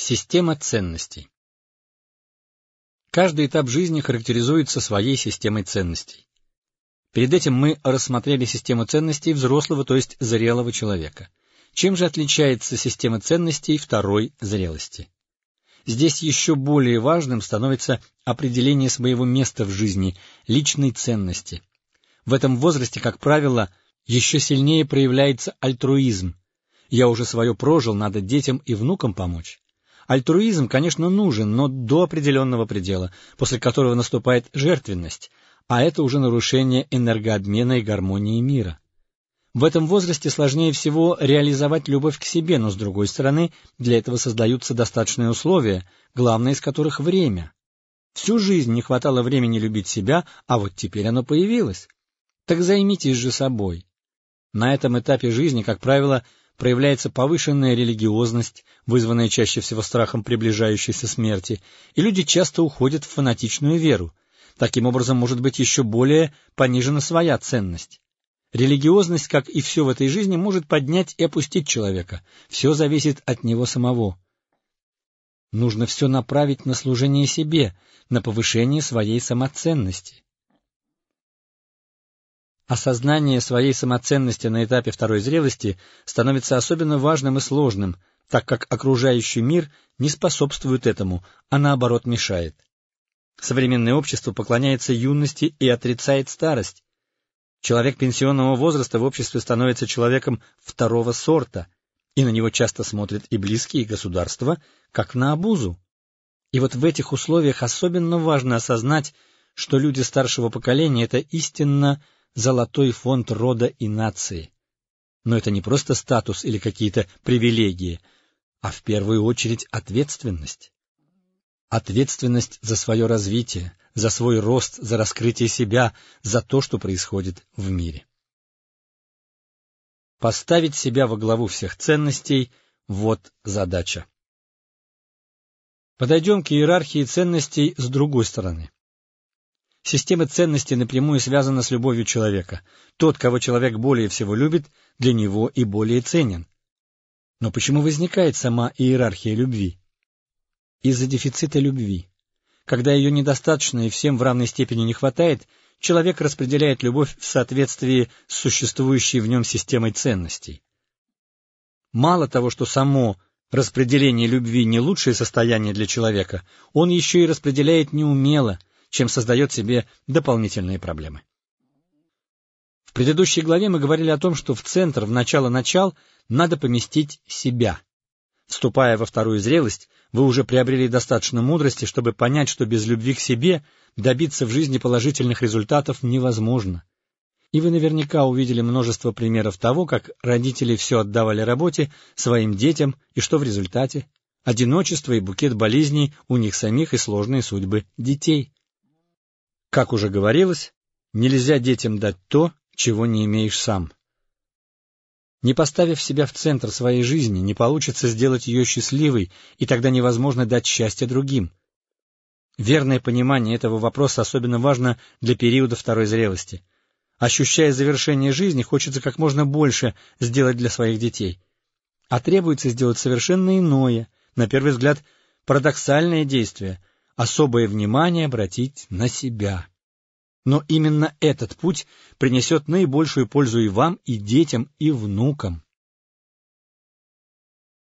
Система ценностей Каждый этап жизни характеризуется своей системой ценностей. Перед этим мы рассмотрели систему ценностей взрослого, то есть зрелого человека. Чем же отличается система ценностей второй зрелости? Здесь еще более важным становится определение своего места в жизни, личной ценности. В этом возрасте, как правило, еще сильнее проявляется альтруизм. Я уже свое прожил, надо детям и внукам помочь. Альтруизм, конечно, нужен, но до определенного предела, после которого наступает жертвенность, а это уже нарушение энергообмена и гармонии мира. В этом возрасте сложнее всего реализовать любовь к себе, но, с другой стороны, для этого создаются достаточные условия, главное из которых — время. Всю жизнь не хватало времени любить себя, а вот теперь оно появилось. Так займитесь же собой. На этом этапе жизни, как правило, проявляется повышенная религиозность, вызванная чаще всего страхом приближающейся смерти, и люди часто уходят в фанатичную веру. Таким образом, может быть еще более понижена своя ценность. Религиозность, как и все в этой жизни, может поднять и опустить человека. Все зависит от него самого. Нужно все направить на служение себе, на повышение своей самоценности. Осознание своей самоценности на этапе второй зрелости становится особенно важным и сложным, так как окружающий мир не способствует этому, а наоборот мешает. Современное общество поклоняется юности и отрицает старость. Человек пенсионного возраста в обществе становится человеком второго сорта, и на него часто смотрят и близкие государства, как на обузу. И вот в этих условиях особенно важно осознать, что люди старшего поколения — это истинно золотой фонд рода и нации. Но это не просто статус или какие-то привилегии, а в первую очередь ответственность. Ответственность за свое развитие, за свой рост, за раскрытие себя, за то, что происходит в мире. Поставить себя во главу всех ценностей — вот задача. Подойдем к иерархии ценностей с другой стороны. Система ценностей напрямую связана с любовью человека. Тот, кого человек более всего любит, для него и более ценен. Но почему возникает сама иерархия любви? Из-за дефицита любви. Когда ее недостаточно и всем в равной степени не хватает, человек распределяет любовь в соответствии с существующей в нем системой ценностей. Мало того, что само распределение любви не лучшее состояние для человека, он еще и распределяет неумело, чем создает себе дополнительные проблемы. В предыдущей главе мы говорили о том, что в центр, в начало-начал, надо поместить себя. Вступая во вторую зрелость, вы уже приобрели достаточно мудрости, чтобы понять, что без любви к себе добиться в жизни положительных результатов невозможно. И вы наверняка увидели множество примеров того, как родители все отдавали работе, своим детям, и что в результате? Одиночество и букет болезней у них самих и сложные судьбы детей. Как уже говорилось, нельзя детям дать то, чего не имеешь сам. Не поставив себя в центр своей жизни, не получится сделать ее счастливой, и тогда невозможно дать счастье другим. Верное понимание этого вопроса особенно важно для периода второй зрелости. Ощущая завершение жизни, хочется как можно больше сделать для своих детей. А требуется сделать совершенно иное, на первый взгляд, парадоксальное действие особое внимание обратить на себя. Но именно этот путь принесет наибольшую пользу и вам, и детям, и внукам.